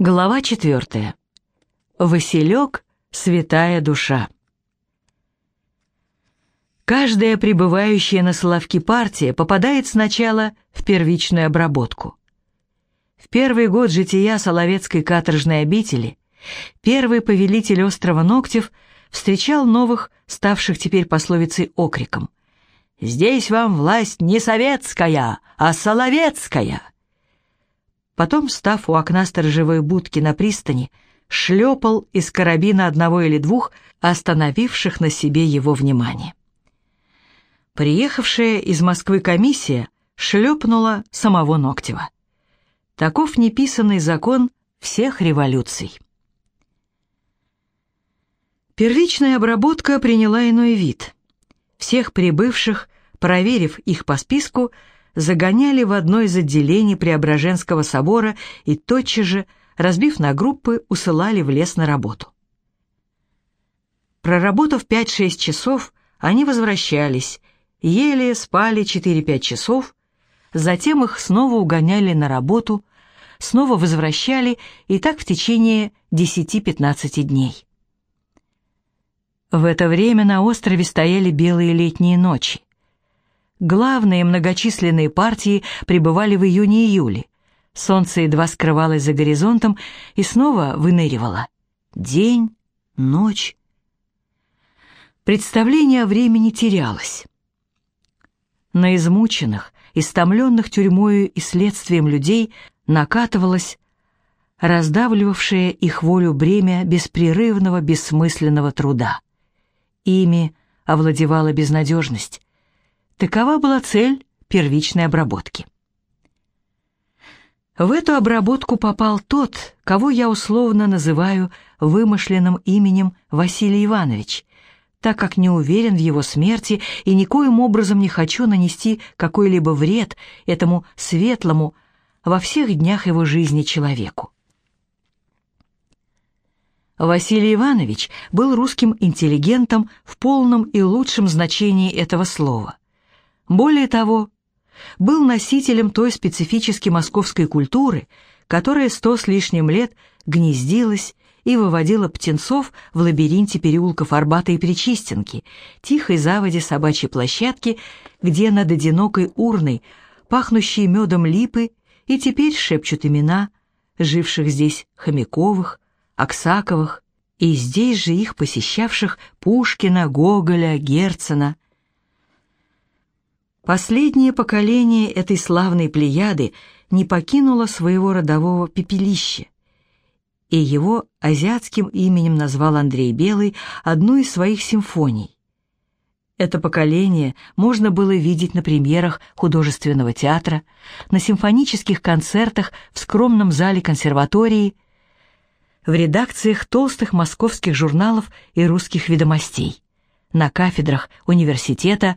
Глава четвертая. Василек — святая душа. Каждая пребывающая на Соловки партия попадает сначала в первичную обработку. В первый год жития Соловецкой каторжной обители первый повелитель острова Ногтев встречал новых, ставших теперь пословицей окриком. «Здесь вам власть не советская, а соловецкая!» Потом, став у окна сторожевой будки на пристани, шлепал из карабина одного или двух, остановивших на себе его внимание. Приехавшая из Москвы комиссия шлепнула самого Ногтева. Таков неписанный закон всех революций. Первичная обработка приняла иной вид. Всех прибывших, проверив их по списку, загоняли в одно из отделений Преображенского собора и тотчас же, разбив на группы, усылали в лес на работу. Проработав 5-6 часов, они возвращались, ели, спали 4-5 часов, затем их снова угоняли на работу, снова возвращали и так в течение 10-15 дней. В это время на острове стояли белые летние ночи. Главные многочисленные партии пребывали в июне-июле. Солнце едва скрывалось за горизонтом и снова выныривало. День, ночь. Представление о времени терялось. На измученных, истомленных тюрьмою и следствием людей накатывалось раздавливавшее их волю бремя беспрерывного бессмысленного труда. Ими овладевала безнадежность, Такова была цель первичной обработки. В эту обработку попал тот, кого я условно называю вымышленным именем Василий Иванович, так как не уверен в его смерти и никоим образом не хочу нанести какой-либо вред этому светлому во всех днях его жизни человеку. Василий Иванович был русским интеллигентом в полном и лучшем значении этого слова. Более того, был носителем той специфической московской культуры, которая сто с лишним лет гнездилась и выводила птенцов в лабиринте переулков Арбата и Причистенки, тихой заводе собачьей площадки, где над одинокой урной, пахнущие медом липы, и теперь шепчут имена живших здесь Хомяковых, Аксаковых, и здесь же их посещавших Пушкина, Гоголя, Герцена – Последнее поколение этой славной плеяды не покинуло своего родового пепелища, и его азиатским именем назвал Андрей Белый одну из своих симфоний. Это поколение можно было видеть на премьерах художественного театра, на симфонических концертах в скромном зале консерватории, в редакциях толстых московских журналов и русских ведомостей, на кафедрах университета,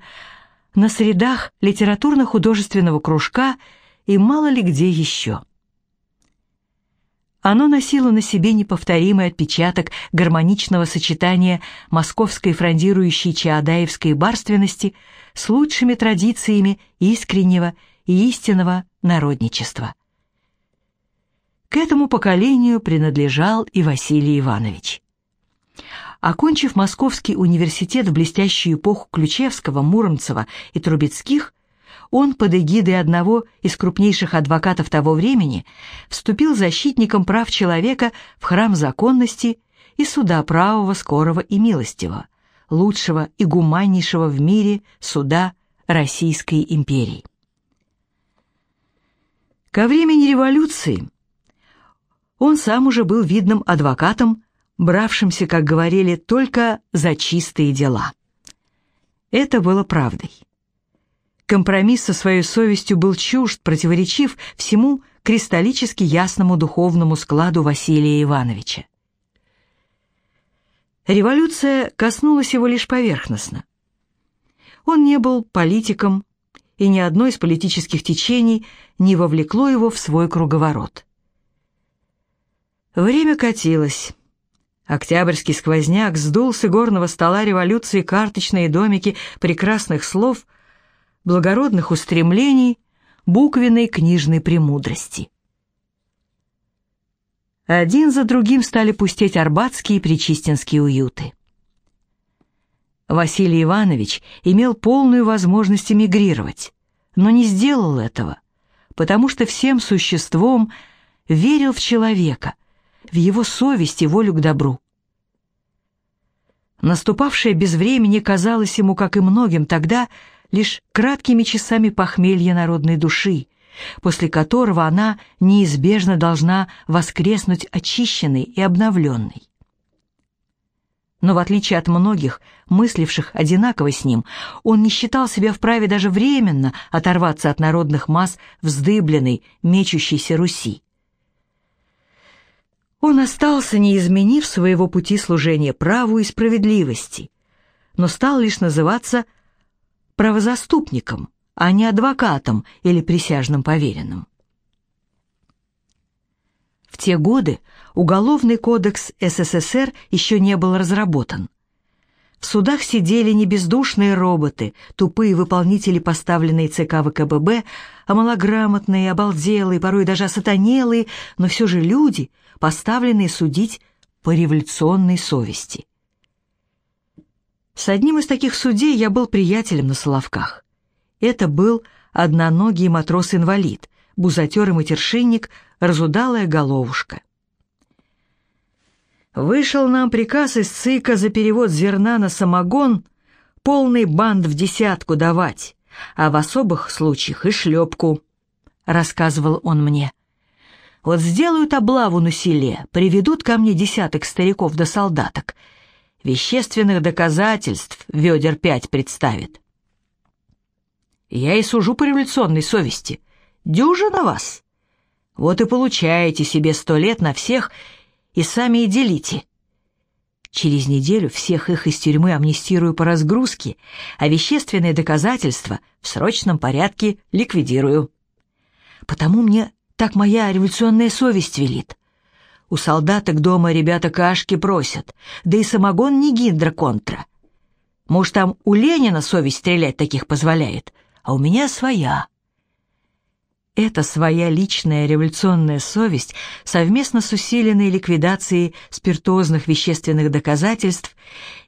на средах литературно-художественного кружка и мало ли где еще. Оно носило на себе неповторимый отпечаток гармоничного сочетания московской фрондирующей чаадаевской барственности с лучшими традициями искреннего и истинного народничества. К этому поколению принадлежал и Василий Иванович. Окончив Московский университет в блестящую эпоху Ключевского, Муромцева и Трубецких, он под эгидой одного из крупнейших адвокатов того времени вступил защитником прав человека в храм законности и суда правого, скорого и милостивого, лучшего и гуманнейшего в мире суда Российской империи. Ко времени революции он сам уже был видным адвокатом бравшимся, как говорили, только за чистые дела. Это было правдой. Компромисс со своей совестью был чужд, противоречив всему кристаллически ясному духовному складу Василия Ивановича. Революция коснулась его лишь поверхностно. Он не был политиком, и ни одно из политических течений не вовлекло его в свой круговорот. Время катилось. Октябрьский сквозняк сдул с игорного стола революции карточные домики прекрасных слов, благородных устремлений, буквенной книжной премудрости. один за другим стали пустеть арбатские и причистинские уюты. Василий Иванович имел полную возможность эмигрировать, но не сделал этого, потому что всем существом верил в человека, в его совесть и волю к добру. Наступавшее безвремени казалось ему, как и многим тогда, лишь краткими часами похмелья народной души, после которого она неизбежно должна воскреснуть очищенной и обновленной. Но в отличие от многих, мысливших одинаково с ним, он не считал себя вправе даже временно оторваться от народных масс вздыбленной, мечущейся Руси. Он остался, не изменив своего пути служения праву и справедливости, но стал лишь называться правозаступником, а не адвокатом или присяжным поверенным. В те годы Уголовный кодекс СССР еще не был разработан. В судах сидели не бездушные роботы, тупые выполнители, поставленные ЦК ВКББ, а малограмотные, обалделые, порой даже осатанелые, но все же люди, поставленные судить по революционной совести. С одним из таких судей я был приятелем на Соловках. Это был одноногий матрос-инвалид, бузатер и матершинник, разудалая головушка. Вышел нам приказ из ЦИКа за перевод зерна на самогон полный банд в десятку давать, а в особых случаях и шлепку, — рассказывал он мне. Вот сделают облаву на селе, приведут ко мне десяток стариков да солдаток. Вещественных доказательств ведер пять представит. Я и сужу по революционной совести. Дюжина вас. Вот и получаете себе сто лет на всех и сами и делите. Через неделю всех их из тюрьмы амнистирую по разгрузке, а вещественные доказательства в срочном порядке ликвидирую. Потому мне так моя революционная совесть велит. У солдаток дома ребята кашки просят, да и самогон не гиндра контра. Может, там у Ленина совесть стрелять таких позволяет, а у меня своя. Эта своя личная революционная совесть совместно с усиленной ликвидацией спиртозных вещественных доказательств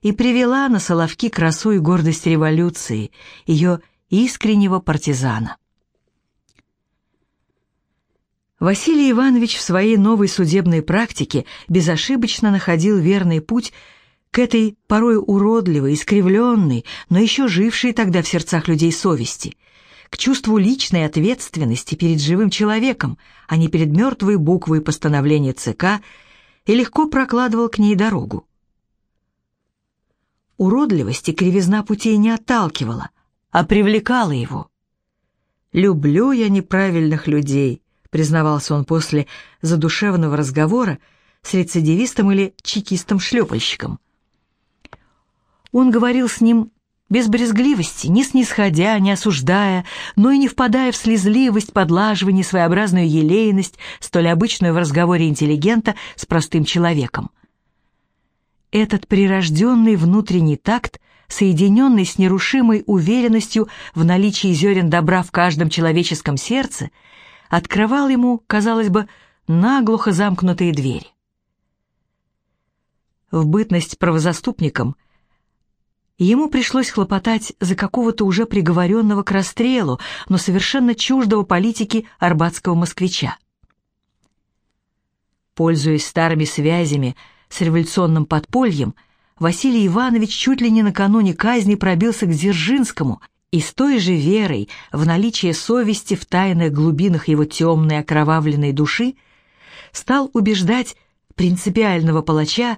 и привела на Соловки красу и гордость революции, ее искреннего партизана. Василий Иванович в своей новой судебной практике безошибочно находил верный путь к этой порой уродливой, искривленной, но еще жившей тогда в сердцах людей совести – к чувству личной ответственности перед живым человеком, а не перед мертвой буквой постановления ЦК, и легко прокладывал к ней дорогу. Уродливость и кривизна путей не отталкивала, а привлекала его. «Люблю я неправильных людей», — признавался он после задушевного разговора с рецидивистом или чекистом-шлепальщиком. Он говорил с ним без брезгливости, не снисходя, не осуждая, но и не впадая в слезливость, подлаживание, своеобразную елейность, столь обычную в разговоре интеллигента с простым человеком. Этот прирожденный внутренний такт, соединенный с нерушимой уверенностью в наличии зерен добра в каждом человеческом сердце, открывал ему, казалось бы, наглухо замкнутые двери. В бытность правозаступником – Ему пришлось хлопотать за какого-то уже приговоренного к расстрелу, но совершенно чуждого политики арбатского москвича. Пользуясь старыми связями с революционным подпольем, Василий Иванович чуть ли не накануне казни пробился к Дзержинскому и с той же верой в наличие совести в тайных глубинах его темной окровавленной души стал убеждать принципиального палача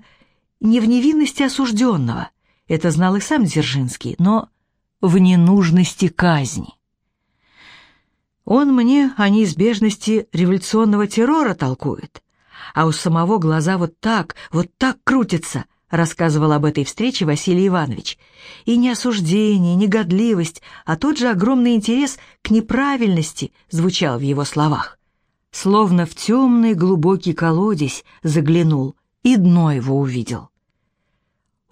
не в невинности осужденного, это знал и сам Дзержинский, но в ненужности казни. Он мне о неизбежности революционного террора толкует, а у самого глаза вот так, вот так крутятся, рассказывал об этой встрече Василий Иванович. И не осуждение, не годливость, а тот же огромный интерес к неправильности звучал в его словах. Словно в темный глубокий колодец заглянул и дно его увидел.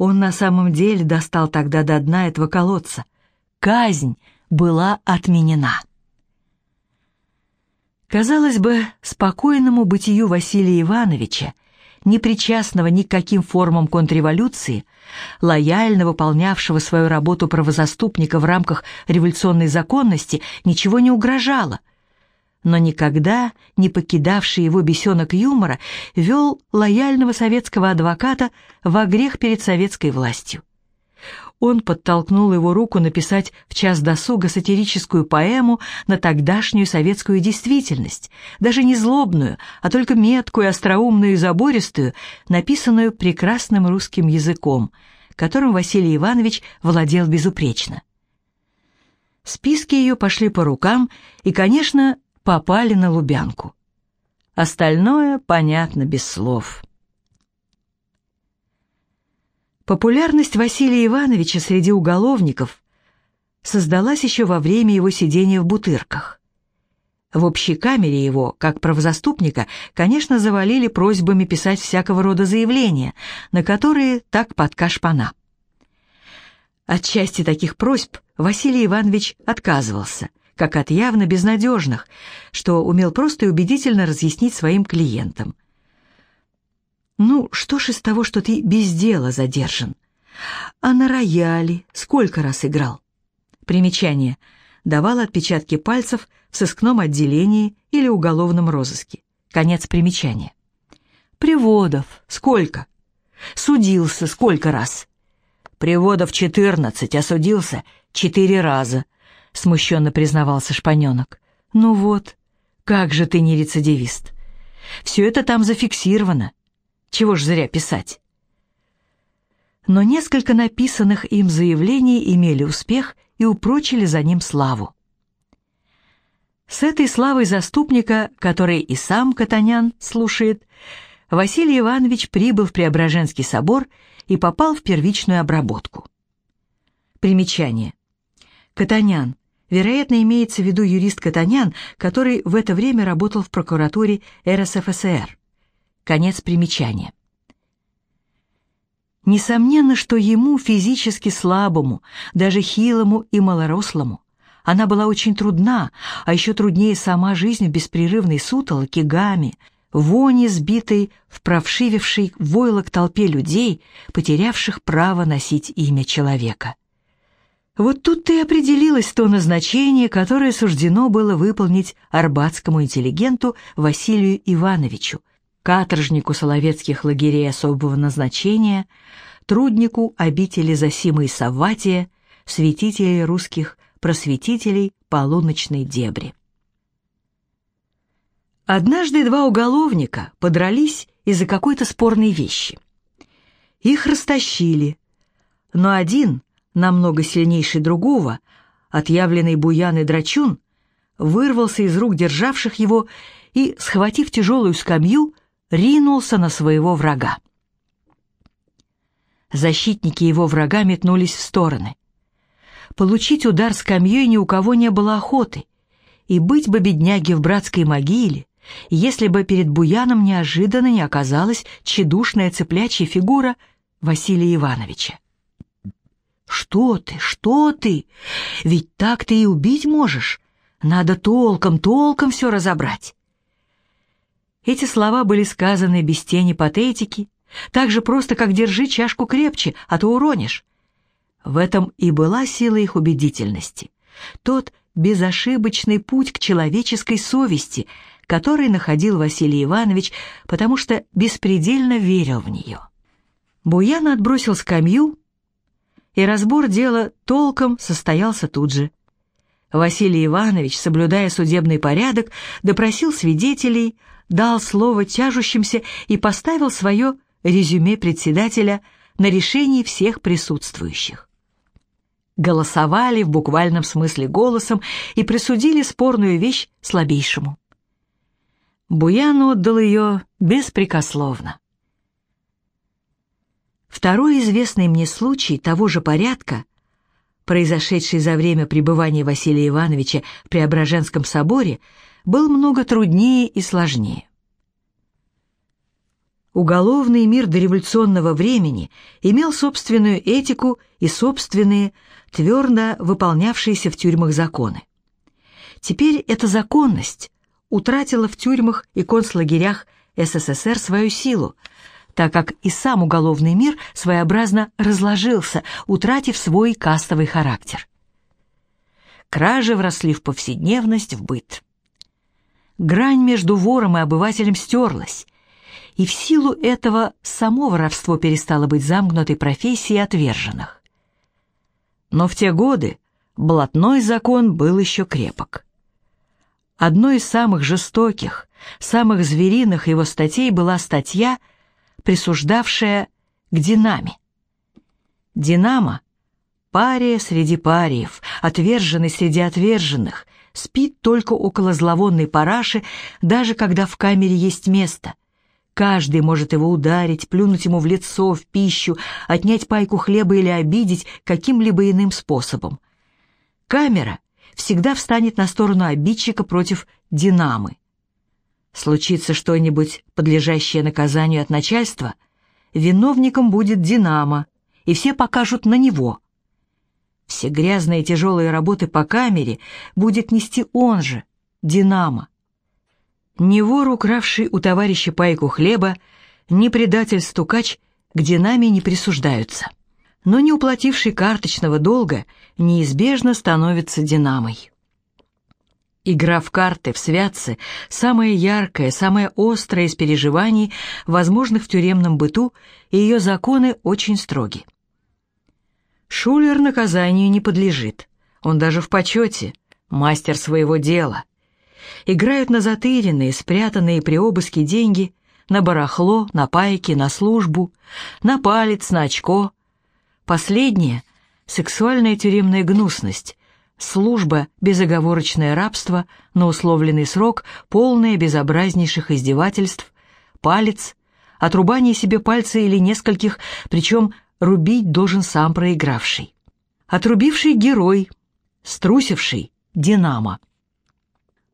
Он на самом деле достал тогда до дна этого колодца. Казнь была отменена. Казалось бы, спокойному бытию Василия Ивановича, не причастного ни к каким формам контрреволюции, лояльно выполнявшего свою работу правозаступника в рамках революционной законности, ничего не угрожало. Но никогда не покидавший его бесенок юмора вел лояльного советского адвоката во грех перед советской властью. Он подтолкнул его руку написать в час досуга сатирическую поэму на тогдашнюю советскую действительность, даже не злобную, а только меткую, остроумную и забористую, написанную прекрасным русским языком, которым Василий Иванович владел безупречно. Списки ее пошли по рукам и, конечно, попали на Лубянку. Остальное понятно без слов. Популярность Василия Ивановича среди уголовников создалась еще во время его сидения в Бутырках. В общей камере его, как правозаступника, конечно, завалили просьбами писать всякого рода заявления, на которые так подка шпана. От части таких просьб Василий Иванович отказывался, как от явно безнадежных, что умел просто и убедительно разъяснить своим клиентам. Ну, что ж из того, что ты без дела задержан? А на рояле сколько раз играл? Примечание. Давал отпечатки пальцев в сыскном отделении или уголовном розыске. Конец примечания. Приводов сколько? Судился сколько раз? Приводов четырнадцать, а четыре раза, смущенно признавался шпаненок. Ну вот, как же ты не рецидивист? Все это там зафиксировано. Чего ж зря писать? Но несколько написанных им заявлений имели успех и упрочили за ним славу. С этой славой заступника, который и сам Катанян слушает, Василий Иванович прибыл в Преображенский собор и попал в первичную обработку. Примечание. Катанян. Вероятно, имеется в виду юрист Катанян, который в это время работал в прокуратуре РСФСР. Конец примечания. Несомненно, что ему, физически слабому, даже хилому и малорослому, она была очень трудна, а еще труднее сама жизнь в беспрерывной сутолоке, гаме, вони, сбитой в провшивившей войлок толпе людей, потерявших право носить имя человека. Вот тут-то и определилось то назначение, которое суждено было выполнить арбатскому интеллигенту Василию Ивановичу, каторжнику соловецких лагерей особого назначения, труднику обители Засима и Савватия, святителей русских просветителей полуночной дебри. Однажды два уголовника подрались из-за какой-то спорной вещи. Их растащили, но один, намного сильнейший другого, отъявленный буян и драчун, вырвался из рук державших его и, схватив тяжелую скамью, ринулся на своего врага. Защитники его врага метнулись в стороны. Получить удар скамьей ни у кого не было охоты, и быть бы бедняге в братской могиле, если бы перед Буяном неожиданно не оказалась тщедушная цыплячья фигура Василия Ивановича. «Что ты, что ты? Ведь так ты и убить можешь. Надо толком, толком все разобрать. Эти слова были сказаны без тени патетики, так же просто, как «держи чашку крепче, а то уронишь». В этом и была сила их убедительности. Тот безошибочный путь к человеческой совести, который находил Василий Иванович, потому что беспредельно верил в нее. Буян отбросил скамью, и разбор дела толком состоялся тут же. Василий Иванович, соблюдая судебный порядок, допросил свидетелей, дал слово тяжущимся и поставил свое резюме председателя на решении всех присутствующих. Голосовали в буквальном смысле голосом и присудили спорную вещь слабейшему. Буян отдал ее беспрекословно. Второй известный мне случай того же порядка, произошедший за время пребывания Василия Ивановича в Преображенском соборе, был много труднее и сложнее. Уголовный мир дореволюционного времени имел собственную этику и собственные, твердо выполнявшиеся в тюрьмах законы. Теперь эта законность, утратила в тюрьмах и концлагерях СССР свою силу, так как и сам уголовный мир своеобразно разложился, утратив свой кастовый характер. Кражи вросли в повседневность, в быт. Грань между вором и обывателем стерлась, и в силу этого само воровство перестало быть замкнутой профессией отверженных. Но в те годы блатной закон был еще крепок. Одной из самых жестоких, самых звериных его статей была статья, присуждавшая к «Динаме». «Динамо» — пария среди париев, отверженный среди отверженных, спит только около зловонной параши, даже когда в камере есть место. Каждый может его ударить, плюнуть ему в лицо, в пищу, отнять пайку хлеба или обидеть каким-либо иным способом. Камера всегда встанет на сторону обидчика против динамы. Случится что-нибудь, подлежащее наказанию от начальства, виновником будет динамо, и все покажут на него. Все грязные и тяжелые работы по камере будет нести он же, динамо. Ни вор, укравший у товарища пайку хлеба, ни предатель-стукач к динаме не присуждаются. Но не уплативший карточного долга неизбежно становится динамой. Игра в карты в святце – самая яркая, самая острая из переживаний, возможных в тюремном быту, и ее законы очень строги. Шулер наказанию не подлежит, он даже в почете, мастер своего дела – играют на затыренные, спрятанные при обыске деньги, на барахло, на пайки, на службу, на палец, на очко. Последнее — сексуальная тюремная гнусность, служба, безоговорочное рабство на условленный срок, полное безобразнейших издевательств, палец, отрубание себе пальца или нескольких, причем рубить должен сам проигравший. Отрубивший герой, струсивший — динамо.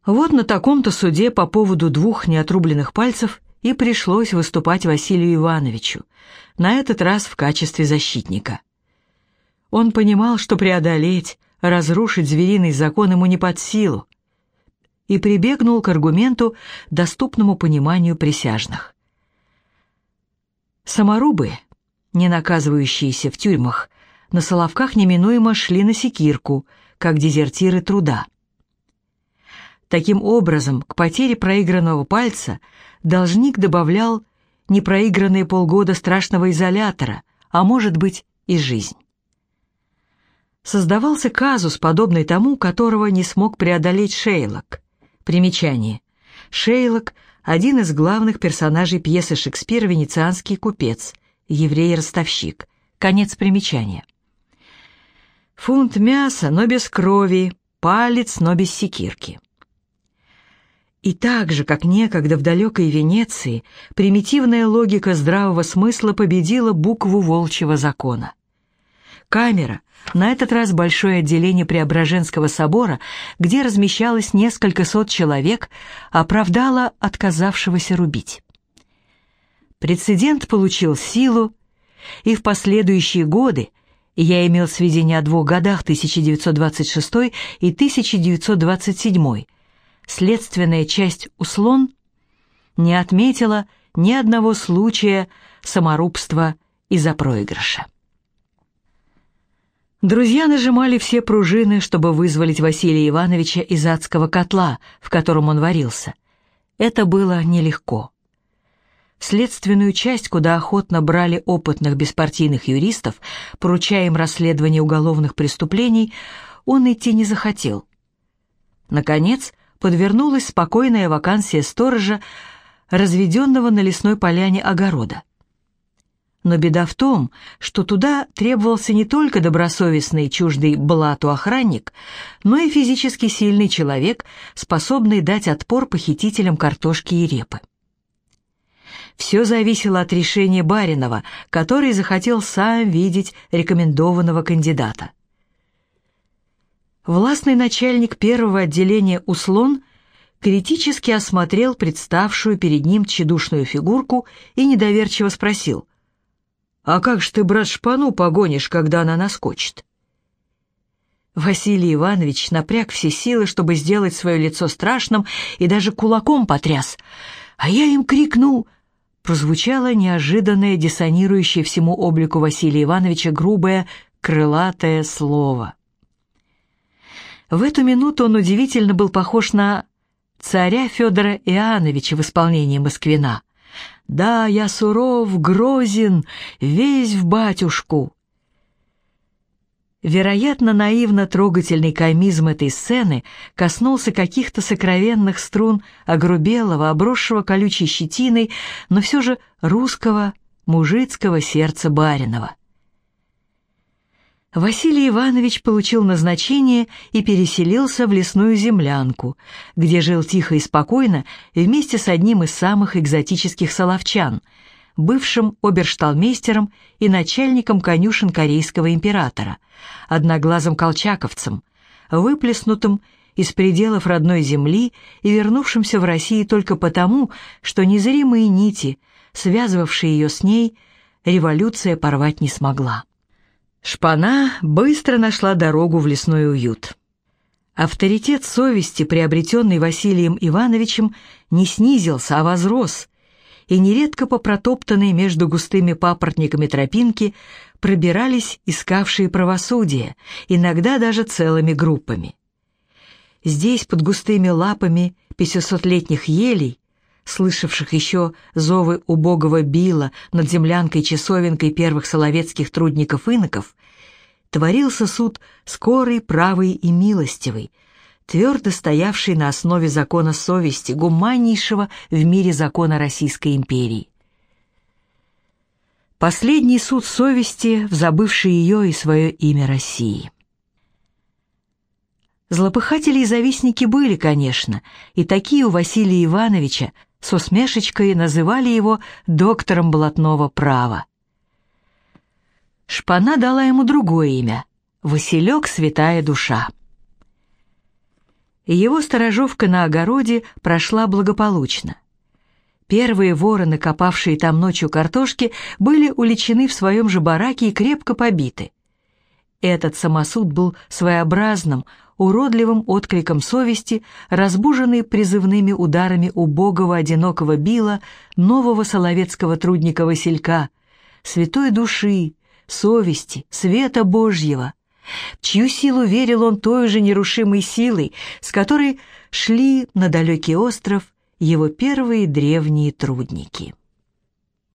Вот на таком-то суде по поводу двух неотрубленных пальцев и пришлось выступать Василию Ивановичу, на этот раз в качестве защитника. Он понимал, что преодолеть, разрушить звериный закон ему не под силу, и прибегнул к аргументу, доступному пониманию присяжных. Саморубы, не наказывающиеся в тюрьмах, на Соловках неминуемо шли на секирку, как дезертиры труда. Таким образом, к потере проигранного пальца должник добавлял непроигранные полгода страшного изолятора, а может быть и жизнь. Создавался казус, подобный тому, которого не смог преодолеть Шейлок. Примечание. Шейлок – один из главных персонажей пьесы Шекспира «Венецианский купец», еврей-ростовщик. Конец примечания. Фунт мяса, но без крови, палец, но без секирки. И так же, как некогда в далекой Венеции, примитивная логика здравого смысла победила букву волчьего закона. Камера, на этот раз большое отделение Преображенского собора, где размещалось несколько сот человек, оправдала отказавшегося рубить. Прецедент получил силу, и в последующие годы, я имел сведения о двух годах 1926 и 1927, следственная часть Услон не отметила ни одного случая саморубства из-за проигрыша. Друзья нажимали все пружины, чтобы вызволить Василия Ивановича из адского котла, в котором он варился. Это было нелегко. Следственную часть, куда охотно брали опытных беспартийных юристов, поручая им расследование уголовных преступлений, он идти не захотел. Наконец, подвернулась спокойная вакансия сторожа, разведенного на лесной поляне огорода. Но беда в том, что туда требовался не только добросовестный чуждый блату охранник, но и физически сильный человек, способный дать отпор похитителям картошки и репы. Все зависело от решения Баринова, который захотел сам видеть рекомендованного кандидата. Властный начальник первого отделения «Услон» критически осмотрел представшую перед ним тщедушную фигурку и недоверчиво спросил, «А как ж ты, брат, шпану погонишь, когда она наскочит?» Василий Иванович напряг все силы, чтобы сделать свое лицо страшным, и даже кулаком потряс. А я им крикнул. Прозвучало неожиданное, диссонирующее всему облику Василия Ивановича грубое, крылатое слово. В эту минуту он удивительно был похож на царя Федора Иоанновича в исполнении Москвина. «Да, я суров, грозен, весь в батюшку». Вероятно, наивно трогательный комизм этой сцены коснулся каких-то сокровенных струн огрубелого, обросшего колючей щетиной, но все же русского, мужицкого сердца Баринова. Василий Иванович получил назначение и переселился в лесную землянку, где жил тихо и спокойно вместе с одним из самых экзотических соловчан, бывшим обершталмейстером и начальником конюшен корейского императора, одноглазым колчаковцем, выплеснутым из пределов родной земли и вернувшимся в Россию только потому, что незримые нити, связывавшие ее с ней, революция порвать не смогла. Шпана быстро нашла дорогу в лесной уют. Авторитет совести, приобретенный Василием Ивановичем, не снизился, а возрос, и нередко по протоптанной между густыми папоротниками тропинки пробирались искавшие правосудие, иногда даже целыми группами. Здесь, под густыми лапами пятисотлетних елей, слышавших еще зовы убогого била над землянкой-часовенкой первых соловецких трудников-иноков, творился суд скорый, правый и милостивый, твердо стоявший на основе закона совести, гуманнейшего в мире закона Российской империи. Последний суд совести, взабывший ее и свое имя России. Злопыхатели и завистники были, конечно, и такие у Василия Ивановича, с усмешечкой называли его доктором блатного права. Шпана дала ему другое имя — Василек Святая Душа. Его сторожовка на огороде прошла благополучно. Первые вороны, копавшие там ночью картошки, были уличены в своем же бараке и крепко побиты. Этот самосуд был своеобразным, уродливым откликом совести, разбуженный призывными ударами убогого одинокого била нового соловецкого трудника Василька, святой души, совести, света Божьего, чью силу верил он той же нерушимой силой, с которой шли на далекий остров его первые древние трудники.